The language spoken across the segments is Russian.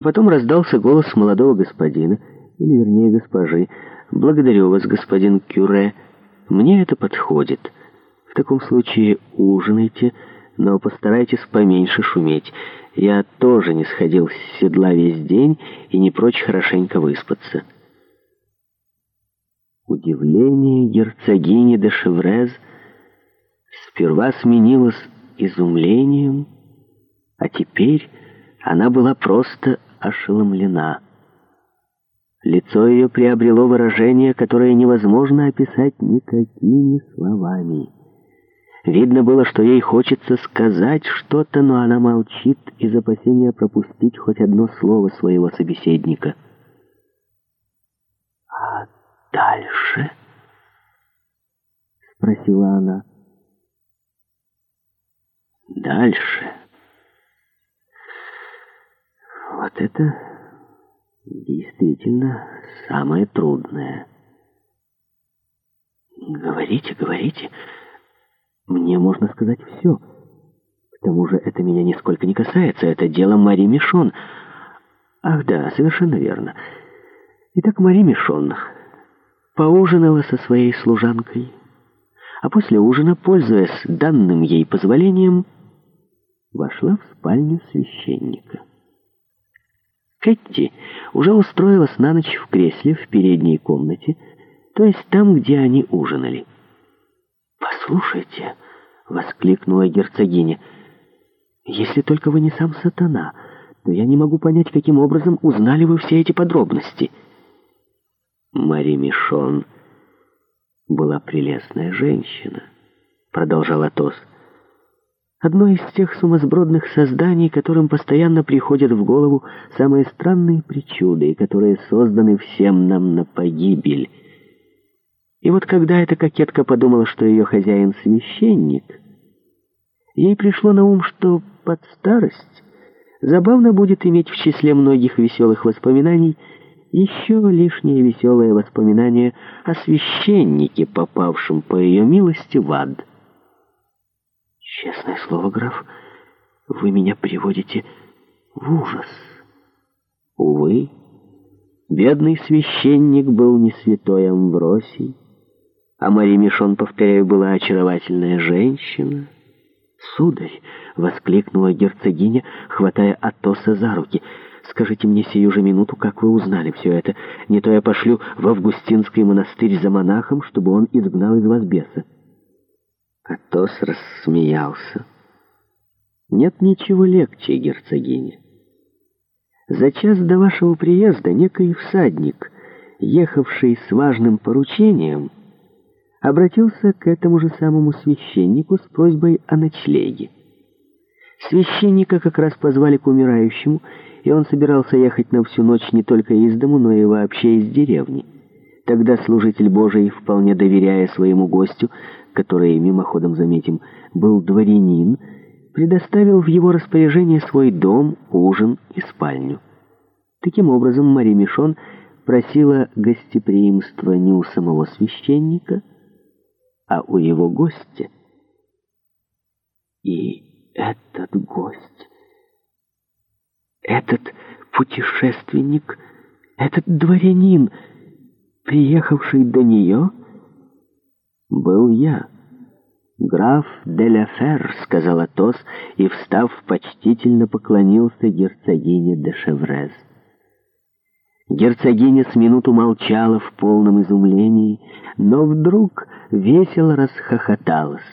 Потом раздался голос молодого господина, или вернее госпожи. «Благодарю вас, господин Кюре. Мне это подходит. В таком случае ужинайте, но постарайтесь поменьше шуметь. Я тоже не сходил с седла весь день и не прочь хорошенько выспаться». Удивление герцогини де Шеврез сперва сменилось изумлением, а теперь она была просто ошеломлена. Лицо ее приобрело выражение, которое невозможно описать никакими словами. Видно было, что ей хочется сказать что-то, но она молчит из опасения пропустить хоть одно слово своего собеседника. «А дальше?» — спросила она. «Дальше?» Вот это действительно самое трудное. Говорите, говорите. Мне можно сказать все. К тому же это меня нисколько не касается. Это дело Мари Мишон. Ах да, совершенно верно. Итак, Мари Мишон поужинала со своей служанкой. А после ужина, пользуясь данным ей позволением, вошла в спальню священника. Кэти уже устроилась на ночь в кресле в передней комнате, то есть там, где они ужинали. «Послушайте», — воскликнула герцогиня, — «если только вы не сам сатана, то я не могу понять, каким образом узнали вы все эти подробности». «Мари Мишон была прелестная женщина», — продолжал Атос, — Одно из тех сумасбродных созданий, которым постоянно приходят в голову самые странные причуды, которые созданы всем нам на погибель. И вот когда эта кокетка подумала, что ее хозяин священник, ей пришло на ум, что под старость забавно будет иметь в числе многих веселых воспоминаний еще лишнее веселое воспоминание о священнике, попавшем по ее милости в ад. «Честное слово, граф, вы меня приводите в ужас». Увы, бедный священник был не святой Амвросий, а Мари Мишон, повторяю, была очаровательная женщина. «Сударь!» — воскликнула герцогиня, хватая Атоса за руки. «Скажите мне сию же минуту, как вы узнали все это. Не то я пошлю в Августинский монастырь за монахом, чтобы он изгнал из вас беса». Атос рассмеялся. «Нет ничего легче, герцогиня. За час до вашего приезда некий всадник, ехавший с важным поручением, обратился к этому же самому священнику с просьбой о ночлеге. Священника как раз позвали к умирающему, и он собирался ехать на всю ночь не только из дому, но и вообще из деревни». Тогда служитель Божий, вполне доверяя своему гостю, который, мимоходом заметим, был дворянин, предоставил в его распоряжение свой дом, ужин и спальню. Таким образом, Мария Мишон просила гостеприимства не у самого священника, а у его гостя. И этот гость, этот путешественник, этот дворянин — приехавший до нее, был я. «Граф де ля Фер», — сказал Атос, и, встав, почтительно поклонился герцогине де Шеврез. Герцогиня с минуту молчала в полном изумлении, но вдруг весело расхохоталась.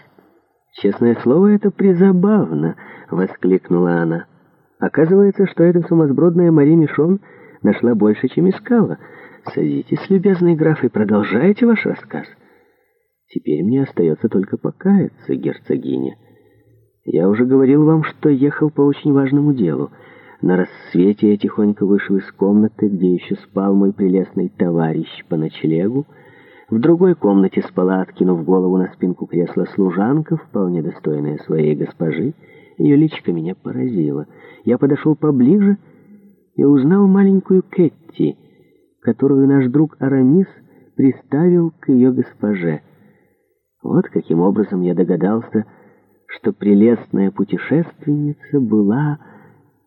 «Честное слово, это призабавно!» — воскликнула она. «Оказывается, что эта сумасбродная Мари Мишон нашла больше, чем искала». «Садитесь, любезный граф, и продолжайте ваш рассказ». «Теперь мне остается только покаяться, герцогиня. Я уже говорил вам, что ехал по очень важному делу. На рассвете я тихонько вышел из комнаты, где еще спал мой прелестный товарищ по ночлегу. В другой комнате спала, откинув голову на спинку кресла служанка, вполне достойная своей госпожи. Ее личка меня поразило. Я подошел поближе и узнал маленькую Кэтти — которую наш друг Арамис приставил к ее госпоже. Вот каким образом я догадался, что прелестная путешественница была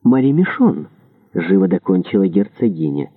Мари Мишон, живо докончила герцогиня.